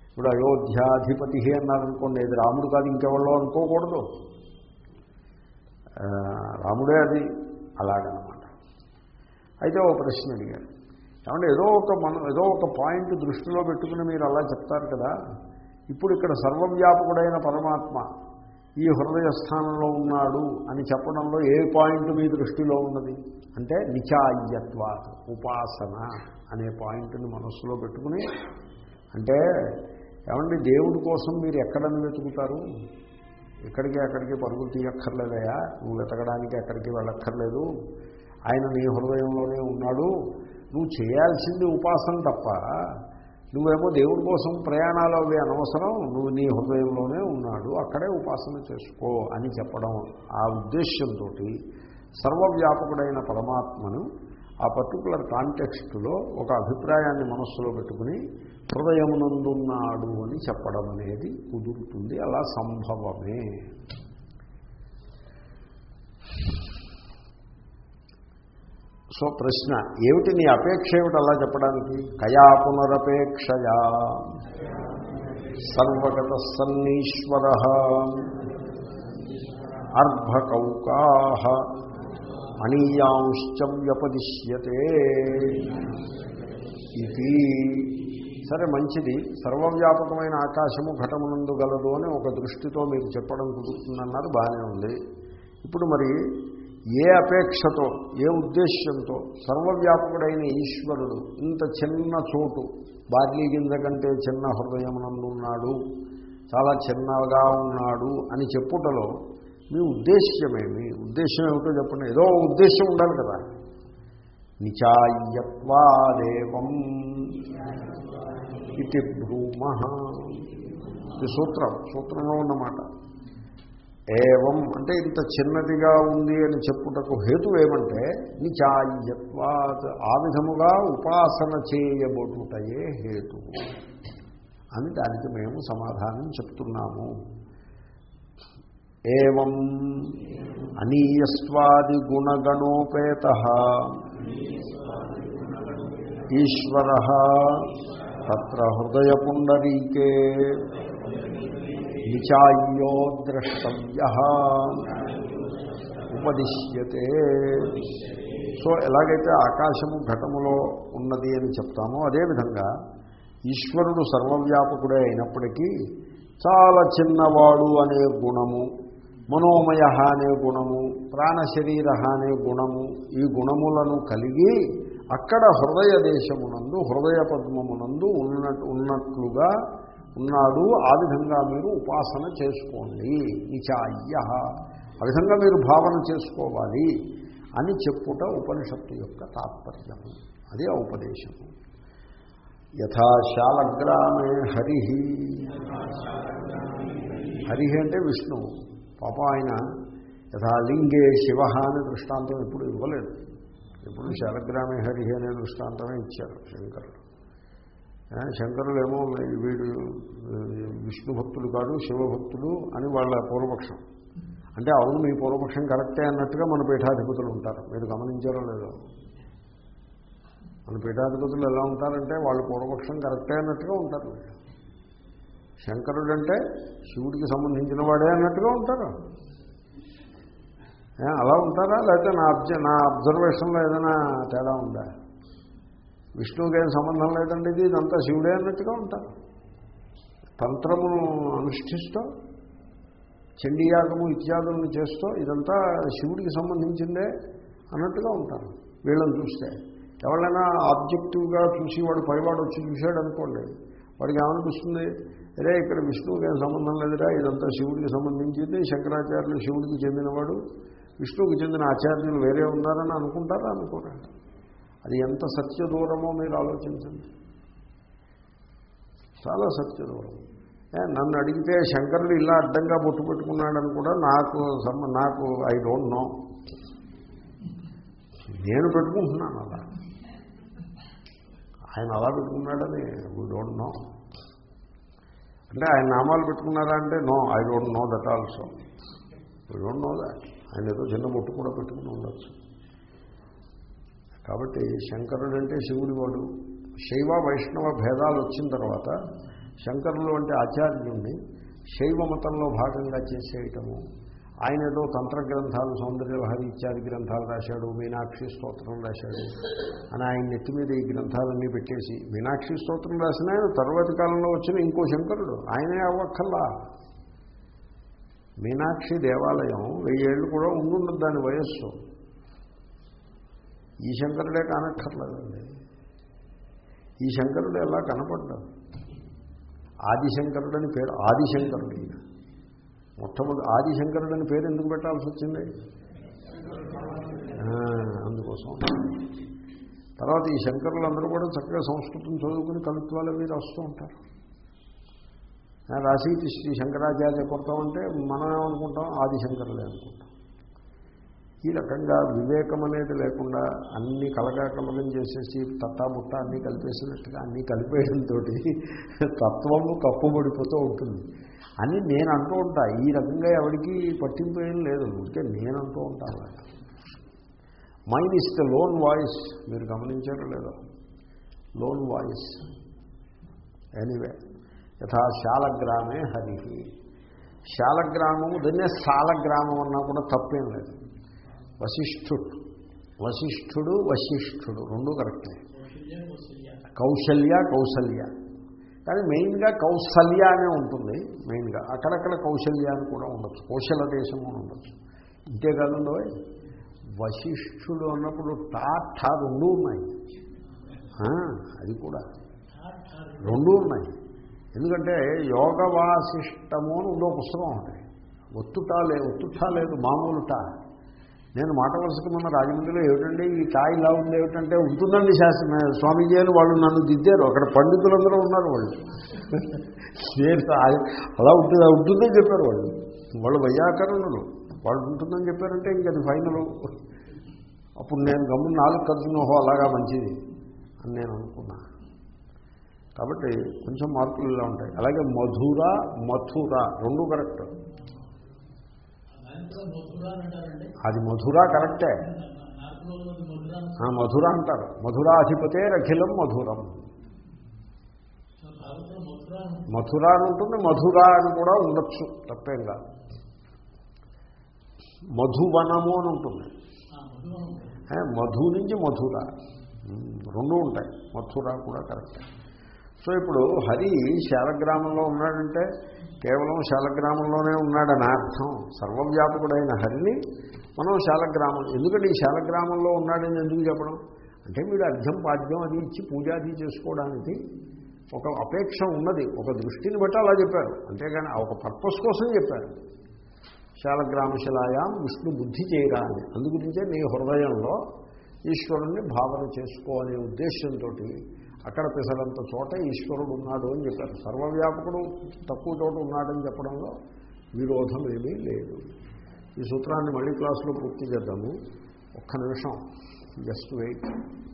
Speaker 1: ఇప్పుడు అయోధ్యాధిపతి అన్నారనుకోండి ఇది రాముడు కాదు ఇంకెవరో అనుకోకూడదు. రాముడే అది అలాగనమాట. అయితే ఓ ప్రశ్న అడిగారు. ఏమంటే ఏదో ఒక మనం ఏదో ఒక పాయింట్ దృష్టిలో పెట్టుకుని మీరు అలా చెప్తారు కదా ఇప్పుడు ఇక్కడ సర్వవ్యాపకుడైన పరమాత్మ ఈ హృదయస్థానంలో ఉన్నాడు అని చెప్పడంలో ఏ పాయింట్ మీ దృష్టిలో ఉన్నది? అంటే నిచాయ్యత్వ ఉపాసన అనే పాయింట్ని మనస్సులో పెట్టుకుని అంటే ఏమండి దేవుడి కోసం మీరు ఎక్కడని వెతుకుతారు ఎక్కడికి అక్కడికి పరుగులు తీయక్కర్లేదయా నువ్వు వెతకడానికి ఎక్కడికి వెళ్ళక్కర్లేదు. ఆయన నీ హృదయంలోనే ఉన్నాడు. నువ్వు చేయాల్సింది ఉపాసన తప్ప నువ్వేమో దేవుడి కోసం ప్రయాణాలు అవి అనవసరం. నువ్వు నీ హృదయంలోనే ఉన్నాడు అక్కడే ఉపాసన చేసుకో అని చెప్పడం ఆ ఉద్దేశ్యంతో సర్వవ్యాపకుడైన పరమాత్మను ఆ పర్టికులర్ కాంటెక్స్ట్లో ఒక అభిప్రాయాన్ని మనస్సులో పెట్టుకుని హృదయమునందున్నాడు అని చెప్పడం అనేది కుదురుతుంది. అలా సంభవమే. సో ప్రశ్న ఏమిటి నీ అపేక్ష ఏమిటి అలా చెప్పడానికి? కయా పునరపేక్షయా? సర్వగత సన్నీశ్వర. అర్భకౌకా. అనీయాంశ్చ వ్యపదిశ్యతే. ఇది సరే మంచిది. సర్వవ్యాపకమైన ఆకాశము ఘటమునందు గలదు అని ఒక దృష్టితో మీరు చెప్పడం కుదురుతుందన్నారు బాగానే ఉంది. ఇప్పుడు మరి ఏ అపేక్షతో ఏ ఉద్దేశ్యంతో సర్వవ్యాపకుడైన ఈశ్వరుడు ఇంత చిన్న చోటు బార్లీ గింజ కంటే చిన్న హృదయమునందున్నాడు చాలా చిన్నగా ఉన్నాడు అని చెప్పుటలో మీ ఉద్దేశ్యమేమి? ఉద్దేశం ఏమిటో చెప్పండి. ఏదో ఉద్దేశం ఉండాలి కదా. నిచాయత్వాదేవం ఇది భూమ ఇది సూత్రం. సూత్రంలో ఉన్నమాట. ఏవం అంటే ఇంత చిన్నదిగా ఉంది అని చెప్పుటకు హేతు ఏమంటే నిచాయత్వాత్ ఆ విధముగా ఉపాసన చేయబోటుటయే హేతు అని దానికి మేము సమాధానం చెప్తున్నాము. ఏం అనీయస్వాది గుణగణోపేత ఈశ్వర తత్ర హృదయపుండరీకే నిచాయ్యో ద్రష్టవ్య ఉపదిశ్యతే. సో ఎలాగైతే ఆకాశము ఘటములో ఉన్నది అని చెప్తామో అదేవిధంగా ఈశ్వరుడు సర్వవ్యాపకుడే అయినప్పటికీ చాలా చిన్నవాడు అనే గుణము మనోమయ అనే గుణము ప్రాణశరీర అనే గుణము ఈ గుణములను కలిగి అక్కడ హృదయ దేశమునందు హృదయ పద్మమునందు ఉన్నట్టు ఉన్నట్లుగా ఉన్నాడు. ఆ విధంగా మీరు ఉపాసన చేసుకోండి. నిచాయ్య ఆ విధంగా మీరు భావన చేసుకోవాలి అని చెప్పుట ఉపనిషత్తు యొక్క తాత్పర్యము. అది ఆ ఉపదేశము. యథాశాలగ్రామే హరి. హరి అంటే విష్ణువు. పాప ఆయన యథాలింగే శివ అని దృష్టాంతం ఎప్పుడు ఇవ్వలేదు. ఎప్పుడు శాలగ్రామే హరి అనే దృష్టాంతమే ఇచ్చారు శంకరుడు. శంకరులు ఏమో వీడు విష్ణు భక్తులు కాదు శివభక్తులు అని వాళ్ళ పూర్వపక్షం. అంటే అవును మీ పూర్వపక్షం కరెక్టే అన్నట్టుగా మన పీఠాధిపతులు ఉంటారు. మీరు గమనించారో లేదో. మన పీఠాధిపతులు ఎలా ఉంటారంటే వాళ్ళ పూర్వపక్షం కరెక్టే అన్నట్టుగా ఉంటారు. శంకరుడు అంటే శివుడికి సంబంధించిన వాడే అన్నట్టుగా ఉంటారు. అలా ఉంటారా? లేకపోతే నా అబ్జ నా అబ్జర్వేషన్లో ఏదైనా తేడా ఉందా? విష్ణువుకి ఏం సంబంధం లేదండి ఇది ఇదంతా శివుడే అన్నట్టుగా ఉంటారు. తంత్రమును అనుష్ఠిస్తూ చండీయాగము ఇత్యాదులను చేస్తూ ఇదంతా శివుడికి సంబంధించిందే అన్నట్టుగా ఉంటారు. వీళ్ళని చూస్తే ఎవరైనా ఆబ్జెక్టివ్గా చూసి వాడు పైవాడు వచ్చి చూశాడు అనుకోండి వాడికి ఏమనిపిస్తుంది? అరే ఇక్కడ విష్ణువుకి ఏం సంబంధం లేదురా? ఇదంతా శివుడికి సంబంధించింది. శంకరాచార్యులు శివుడికి చెందినవాడు. విష్ణువుకి చెందిన ఆచార్యులు వేరే ఉన్నారని అనుకుంటారా? అనుకోరా అది ఎంత సత్య దూరమో మీరు ఆలోచించండి. చాలా సత్య దూరం నన్ను అడిగితే శంకరుడు ఇలా అడ్డంగా బొట్టు పెట్టుకున్నాడని కూడా నాకు నాకు ఐ డోంట్ నో నేను పెట్టుకుంటున్నాను అలా. ఆయన అలా పెట్టుకున్నాడని వీ డోంట్ నో అంటే ఆయన నామాలు పెట్టుకున్నారా అంటే no I don't know that also. I don't know that ఆయన ఏదో చిన్న బొట్టు కూడా పెట్టుకుని ఉండొచ్చు. కాబట్టి శంకరుడు అంటే శివుడి వాడు. శైవ వైష్ణవ భేదాలు వచ్చిన తర్వాత శంకరులు అంటే ఆచార్యుడిని శైవ మతంలో భాగంగా చేసేయటము. ఆయన ఏదో తంత్ర గ్రంథాలు సౌందర్యలహరి ఇత్యాది గ్రంథాలు రాశాడు మీనాక్షి స్తోత్రం రాశాడు అని ఆయన నెత్తి మీద ఈ గ్రంథాలన్నీ పెట్టేసి మీనాక్షి స్తోత్రం రాసిన ఆయన తర్వాతి కాలంలో వచ్చిన ఇంకో శంకరుడు ఆయనే అవ్వక్కల్లా మీనాక్షి దేవాలయం వెయ్యేళ్ళు కూడా ఉండుండదు దాని వయస్సు. ఈ శంకరుడే కానక్కర్లేదండి. ఈ శంకరుడు ఎలా కనపడ్డాడు? ఆదిశంకరుడని పేరు ఆదిశంకరుడు ఈయన. మొట్టమొదటి ఆదిశంకరుడని పేరు ఎందుకు పెట్టాల్సి వచ్చింది? అందుకోసం. తర్వాత ఈ శంకరులందరూ కూడా చక్కగా సంస్కృతం చదువుకుని కవిత్వాలు అవి రాస్తూ ఉంటారు. రాసి శ్రీ శంకరాచార్య కొడతామంటే మనం ఏమనుకుంటాం? ఆదిశంకరులే అనుకుంటాం. ఈ రకంగా వివేకం అనేది లేకుండా అన్ని కలగాకలగం చేసేసి తట్టా అన్నీ కలిపేసినట్టుగా అన్నీ కలిపేయడంతో తత్వము కప్పుబడిపోతూ ఉంటుంది. అని నేను అంటూ ఉంటా. ఈ రకంగా ఎవరికి పట్టింపు ఏం లేదు. ఉంటే నేను అంటూ ఉంటాను mind is the lone voice మీరు గమనించారో లేదో? లోన్ వాయిస్ ఎనీవే యథా శాలగ్రామే హరి. శాలగ్రామము దాన్నే సాలగ్రామం అన్నా కూడా తప్పేం లేదు. వశిష్ఠుడు. వశిష్ఠుడు వశిష్ఠుడు. రెండు కరెక్టే. కౌశల్య కౌశల్య. కానీ మెయిన్గా కౌశల్య అనే ఉంటుంది మెయిన్గా. అక్కడక్కడ కౌశల్య అని కూడా ఉండొచ్చు. కౌశల దేశం అని ఉండొచ్చు. ఇంతే వశిష్ఠుడు అన్నప్పుడు టా ఠా రెండు ఉన్నాయి. అది కూడా. రెండు ఉన్నాయి. ఎందుకంటే యోగ వాసిష్టము అని ఉందో పుస్తకం ఉంటాయి ఒత్తుటా లేదు ఒత్తుటా లేదు మామూలు టా నేను మాట వరుసకు మొన్న రాజమండ్రిలో ఏమిటండి ఈ టా ఇలా ఉంది ఏమిటంటే ఉంటుందండి శాస్త్ర స్వామీజీలు వాళ్ళు నన్ను దిద్దారు. అక్కడ పండితులందరూ ఉన్నారు వాళ్ళు. నేను అలా ఉంటుంది అలా ఉంటుందని చెప్పారు వాళ్ళు. వాళ్ళు వైయాకరణులు వాళ్ళు ఉంటుందని చెప్పారంటే ఇంక అది ఫైనల్ అప్పుడు నేను గమ్ము నాలుగు ఖర్చును ఓహో అలాగా మంచిది అని నేను అనుకున్నా. కాబట్టి కొంచెం మార్పులు ఇలా ఉంటాయి. అలాగే మధుర మథుర రెండు కరెక్ట్ అది మధుర కరెక్టే. మధుర అంటారు. మధురాధిపతే అఖిలం మధురం. మథుర అని ఉంటుంది మధుర అని కూడా ఉండొచ్చు తప్పేం కాదు మధువనము అని ఉంటుంది. మధు నుంచి మధుర. రెండు ఉంటాయి. మథుర కూడా కరెక్ట్. సో ఇప్పుడు హరి శాలగ్రామంలో ఉన్నాడంటే కేవలం శాలగ్రామంలోనే ఉన్నాడని అర్థం. సర్వవ్యాపకుడైన హరిని మనం శాలగ్రామం ఎందుకంటే ఈ శాలగ్రామంలో ఉన్నాడని ఎందుకు చెప్పడం? అంటే వీడు అర్థం పాద్యం అది ఇచ్చి పూజాది చేసుకోవడానికి ఒక అపేక్ష ఉన్నది. ఒక దృష్టిని బట్టి అలా చెప్పారు. అంతేగాని ఒక పర్పస్ కోసం చెప్పారు. శాలగ్రామశిలాయాం విష్ణు బుద్ధి చేయరా అని అందుగురించే నీ హృదయంలో ఈశ్వరుణ్ణి భావన చేసుకో అనే ఉద్దేశంతో అక్కడ పిసరంత చోట ఈశ్వరుడు ఉన్నాడు అని చెప్పారు. సర్వవ్యాపకుడు తక్కువ చోట ఉన్నాడని చెప్పడంలో విరోధం ఏమీ లేదు. ఈ సూత్రాన్ని మళ్ళీ క్లాసులో పూర్తి చేద్దాము. ఒక్క నిమిషం. Just wait.